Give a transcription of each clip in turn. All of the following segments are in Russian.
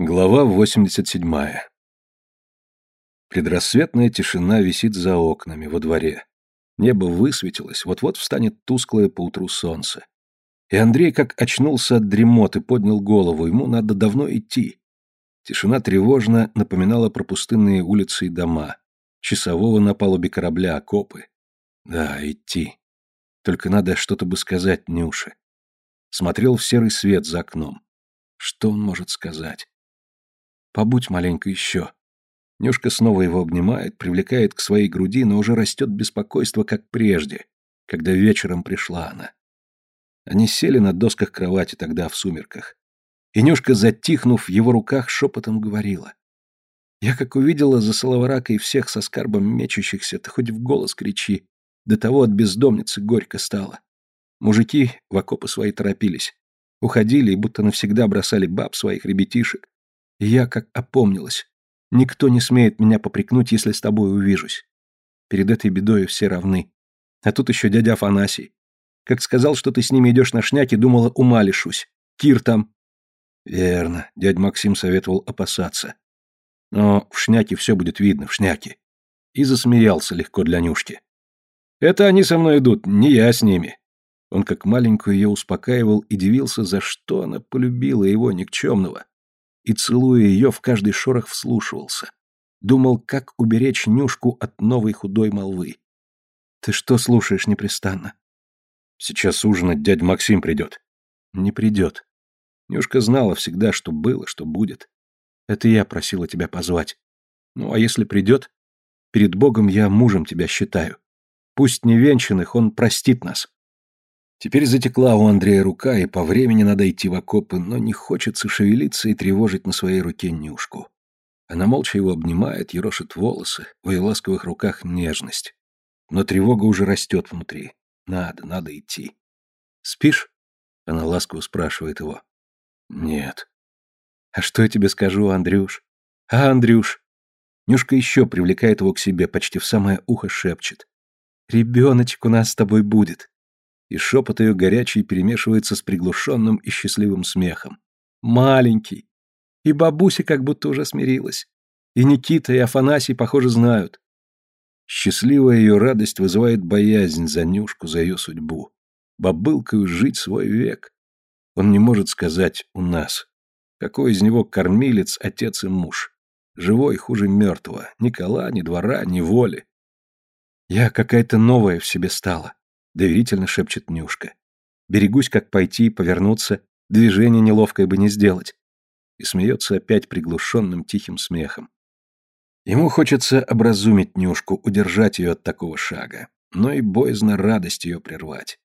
Глава 87. Предрассветная тишина висит за окнами, во дворе. Небо высветилось, вот-вот встанет тусклое поутру солнце. И Андрей как очнулся от дремоты, поднял голову, ему надо давно идти. Тишина тревожно напоминала про пустынные улицы и дома, часового на палубе корабля, окопы. Да, идти. Только надо что-то бы сказать Нюше. Смотрел в серый свет за окном. Что он может сказать? Побудь маленько еще. Нюшка снова его обнимает, привлекает к своей груди, но уже растет беспокойство, как прежде, когда вечером пришла она. Они сели на досках кровати тогда в сумерках. И Нюшка, затихнув в его руках, шепотом говорила. «Я как увидела за Соловоракой всех со скарбом мечущихся, ты хоть в голос кричи. До того от бездомницы горько стало. Мужики в окопы свои торопились. Уходили и будто навсегда бросали баб своих ребятишек. Я как опомнилась. Никто не смеет меня попрекнуть, если с тобой увижусь. Перед этой бедой все равны. А тут еще дядя Афанасий. Как сказал, что ты с ними идешь на шняки, думала, ума лишусь. Кир там. Верно, дядь Максим советовал опасаться. Но в шняке все будет видно, в шняке. И засмеялся легко для Нюшки. Это они со мной идут, не я с ними. Он как маленькую ее успокаивал и дивился, за что она полюбила его никчемного и, целуя ее, в каждый шорох вслушивался. Думал, как уберечь Нюшку от новой худой молвы. «Ты что слушаешь непрестанно?» «Сейчас ужинать дядь Максим придет». «Не придет. Нюшка знала всегда, что было, что будет. Это я просила тебя позвать. Ну, а если придет, перед Богом я мужем тебя считаю. Пусть невенчанных он простит нас». Теперь затекла у Андрея рука, и по времени надо идти в окопы, но не хочется шевелиться и тревожить на своей руке Нюшку. Она молча его обнимает, ерошит волосы, в ее ласковых руках нежность. Но тревога уже растет внутри. Надо, надо идти. «Спишь?» — она ласково спрашивает его. «Нет». «А что я тебе скажу, Андрюш?» «А, Андрюш?» Нюшка еще привлекает его к себе, почти в самое ухо шепчет. «Ребеночек у нас с тобой будет и шепот ее горячий перемешивается с приглушенным и счастливым смехом. «Маленький!» И бабуся как будто уже смирилась. И Никита, и Афанасий, похоже, знают. Счастливая ее радость вызывает боязнь за Нюшку, за ее судьбу. Бабылкою жить свой век. Он не может сказать «у нас». Какой из него кормилец, отец и муж? Живой хуже мертвого. Ни кола, ни двора, ни воли. Я какая-то новая в себе стала доверительно шепчет Нюшка. Берегусь, как пойти, и повернуться, движение неловкое бы не сделать. И смеется опять приглушенным тихим смехом. Ему хочется образумить Нюшку, удержать ее от такого шага, но и боязно радость ее прервать.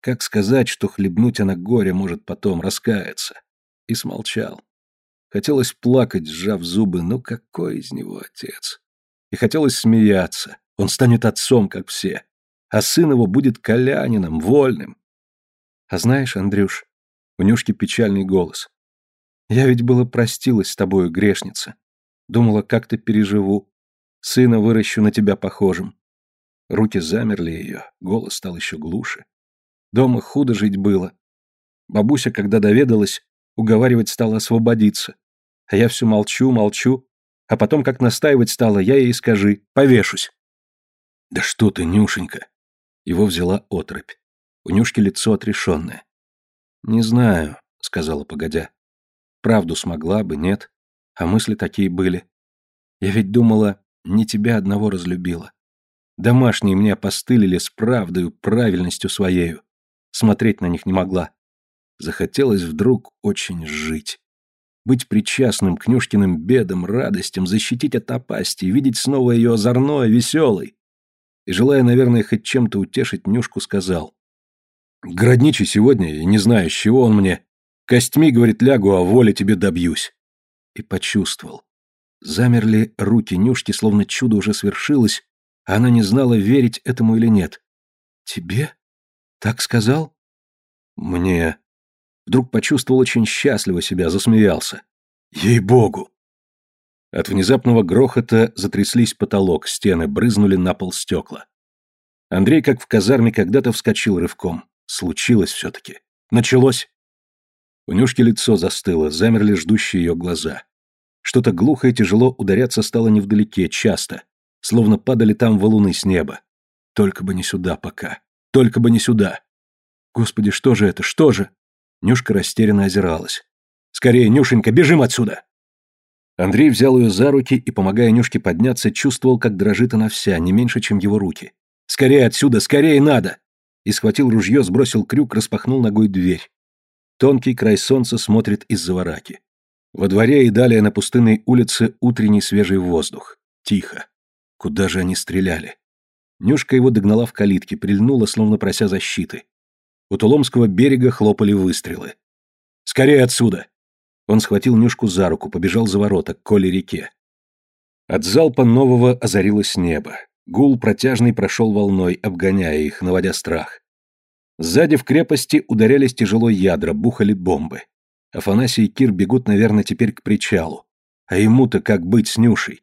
Как сказать, что хлебнуть она горе может потом раскаяться? И смолчал. Хотелось плакать, сжав зубы, ну какой из него отец? И хотелось смеяться, он станет отцом, как все а сын его будет колянином, вольным. А знаешь, Андрюш, у Нюшки печальный голос. Я ведь было простилась с тобою, грешница. Думала, как-то переживу. Сына выращу на тебя похожим. Руки замерли ее, голос стал еще глуше. Дома худо жить было. Бабуся, когда доведалась, уговаривать стала освободиться. А я все молчу, молчу. А потом, как настаивать стала, я ей скажи, повешусь. Да что ты, Нюшенька, его взяла отрыбь. У Нюшки лицо отрешенное. «Не знаю», — сказала погодя. «Правду смогла бы, нет. А мысли такие были. Я ведь думала, не тебя одного разлюбила. Домашние мне опостылили с правдою, правильностью своею. Смотреть на них не могла. Захотелось вдруг очень жить. Быть причастным к Нюшкиным бедам, радостям, защитить от напасти, видеть снова ее озорной, веселой и, желая, наверное, хоть чем-то утешить, Нюшку сказал. «Городничий сегодня, и не знаю, с чего он мне. Костьми, говорит, лягу, а воли тебе добьюсь». И почувствовал. Замерли руки Нюшки, словно чудо уже свершилось, а она не знала, верить этому или нет. «Тебе? Так сказал?» «Мне...» Вдруг почувствовал очень счастливо себя, засмеялся. «Ей-богу!» От внезапного грохота затряслись потолок, стены брызнули на пол стекла. Андрей, как в казарме, когда-то вскочил рывком. Случилось все-таки. Началось. У Нюшки лицо застыло, замерли ждущие ее глаза. Что-то глухо и тяжело ударяться стало невдалеке, часто, словно падали там валуны с неба. Только бы не сюда пока. Только бы не сюда. Господи, что же это? Что же? Нюшка растерянно озиралась. Скорее, Нюшенька, бежим отсюда! Андрей взял ее за руки и, помогая Нюшке подняться, чувствовал, как дрожит она вся, не меньше, чем его руки. «Скорее отсюда! Скорее надо!» И схватил ружье, сбросил крюк, распахнул ногой дверь. Тонкий край солнца смотрит из-за вараки. Во дворе и далее на пустынной улице утренний свежий воздух. Тихо. Куда же они стреляли? Нюшка его догнала в калитке, прильнула, словно прося защиты. У Туломского берега хлопали выстрелы. «Скорее отсюда!» Он схватил Нюшку за руку, побежал за ворота, к Коле-реке. От залпа нового озарилось небо. Гул протяжный прошел волной, обгоняя их, наводя страх. Сзади в крепости ударялись тяжело ядра, бухали бомбы. Афанасий и Кир бегут, наверное, теперь к причалу. А ему-то как быть с Нюшей?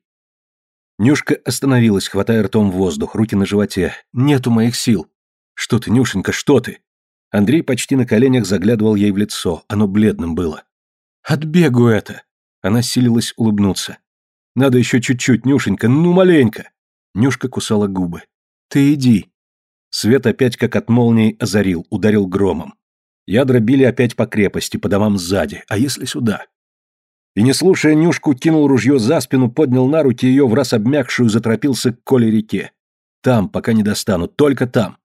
Нюшка остановилась, хватая ртом воздух, руки на животе. «Нету моих сил!» «Что ты, Нюшенька, что ты?» Андрей почти на коленях заглядывал ей в лицо, оно бледным было. «Отбегу это!» Она силилась улыбнуться. «Надо еще чуть-чуть, Нюшенька, ну маленько!» Нюшка кусала губы. «Ты иди!» Свет опять как от молнии озарил, ударил громом. Ядра били опять по крепости, по домам сзади. А если сюда? И не слушая Нюшку, кинул ружье за спину, поднял на руки ее, в раз обмякшую, заторопился к Коле-реке. Там, пока не достану, только там.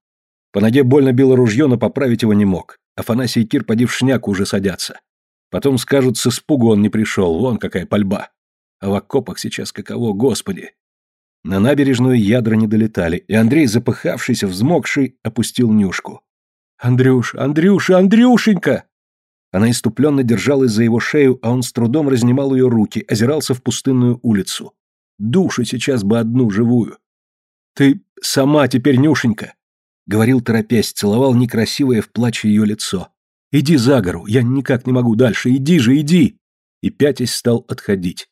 По ноге больно било ружье, но поправить его не мог. Афанасий и Кир, поди в шняку, уже садятся. Потом скажут, с испугу он не пришел, вон какая пальба. А в окопах сейчас каково, господи. На набережную ядра не долетали, и Андрей, запыхавшийся, взмокший, опустил Нюшку. «Андрюш, Андрюша, Андрюшенька!» Она иступленно держалась за его шею, а он с трудом разнимал ее руки, озирался в пустынную улицу. Душу сейчас бы одну живую. «Ты сама теперь, Нюшенька!» Говорил торопясь, целовал некрасивое в плаче ее лицо. «Иди за гору, я никак не могу дальше, иди же, иди!» И пятясь стал отходить.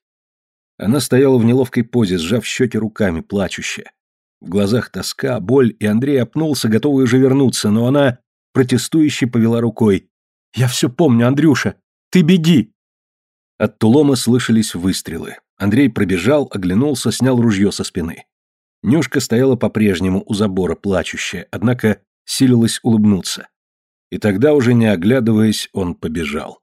Она стояла в неловкой позе, сжав щеки руками, плачущая. В глазах тоска, боль, и Андрей опнулся, готовый уже вернуться, но она протестующе повела рукой. «Я все помню, Андрюша! Ты беги!» От Тулома слышались выстрелы. Андрей пробежал, оглянулся, снял ружье со спины. Нюшка стояла по-прежнему у забора, плачущая, однако силилась улыбнуться. И тогда, уже не оглядываясь, он побежал.